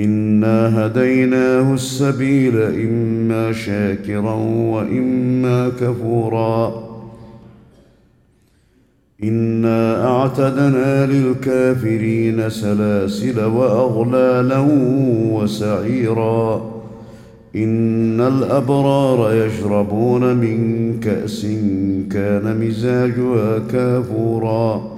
انا هديناه السبيل اما شاكرا واما كفورا انا اعتدنا للكافرين سلاسل واغلالا وسعيرا ان الابرار يشربون من كاس كان مزاجها كافورا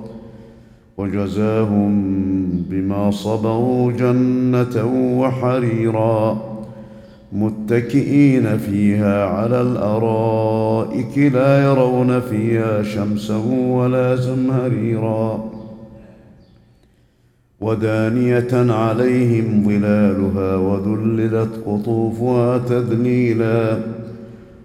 وجزاهم بما صبروا جنة وحريرا متكئين فيها على الأرائك لا يرون فيها شمسا ولا زمهريرا ودانية عليهم ظلالها وذللت قطوفها تذليلا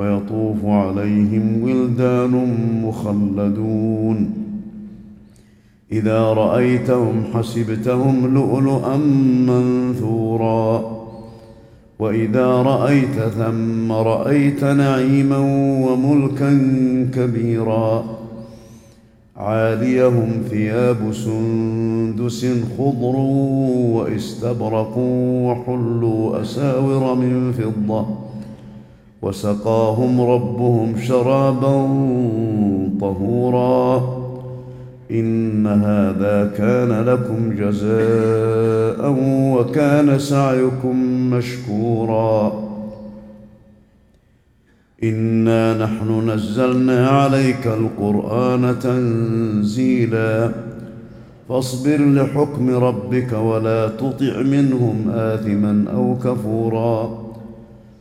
ويطوف عليهم ولدان مخلدون. إذا رأيتهم حسبتهم لؤلؤا منثورا. وإذا رأيت ثم رأيت نعيما وملكا كبيرا. عاليهم ثياب سندس خضر واستبرق وحلوا أساور من فضة. وسقاهم ربهم شرابا طهورا. إن هذا كان لكم جزاء وكان سعيكم مشكورا. إنا نحن نزلنا عليك القرآن تنزيلا. فاصبر لحكم ربك ولا تطع منهم آثما أو كفورا.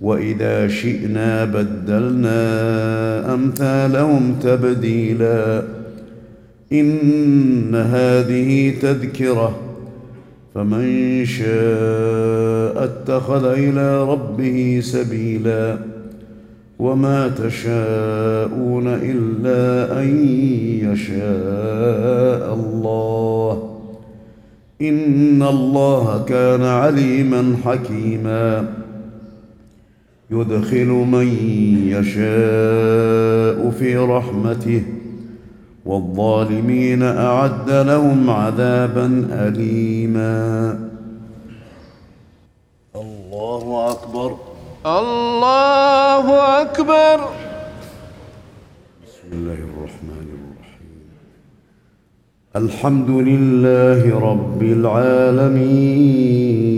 وإذا شئنا بدلنا أمثالهم تبديلا. إن هذه تذكرة. فمن شاء اتخذ إلى ربه سبيلا. وما تشاءون إلا أن يشاء الله. إن الله كان عليما حكيما. يدخل من يشاء في رحمته والظالمين أعد لهم عذابا اليما. الله أكبر. الله أكبر. بسم الله الرحمن الرحيم. الحمد لله رب العالمين.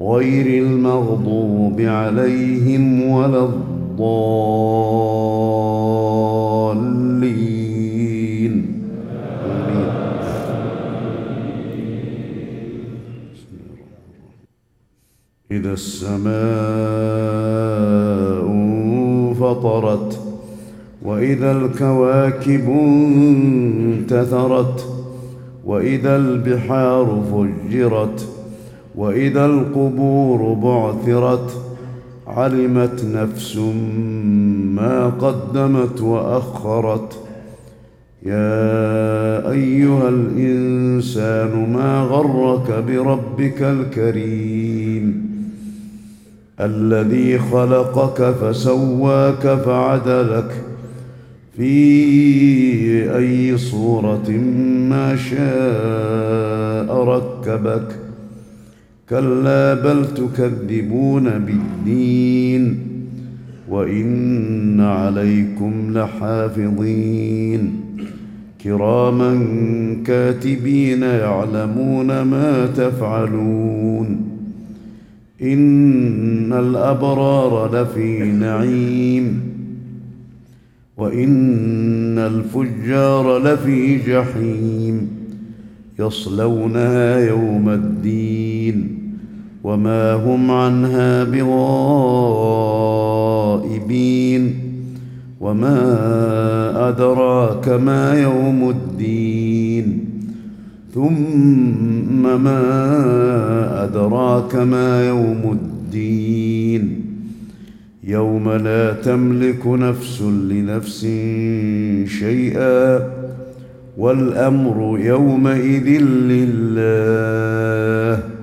غير المغضوب عليهم ولا الضالين آمين. إذا السماء انفطرت وإذا الكواكب انتثرت وإذا البحار فجرت وإذا القبور بعثرت علمت نفس ما قدمت وأخرت يا أيها الإنسان ما غرك بربك الكريم الذي خلقك فسواك فعدلك في أي صورة ما شاء ركبك كلا بل تكذبون بالدين وإن عليكم لحافظين كراما كاتبين يعلمون ما تفعلون إن الأبرار لفي نعيم وإن الفجار لفي جحيم يصلونها يوم الدين وما هم عنها بغائبين وما أدراك ما يوم الدين. ثم ما أدراك ما يوم الدين. يوم لا تملك نفس لنفس شيئا والأمر يومئذ لله.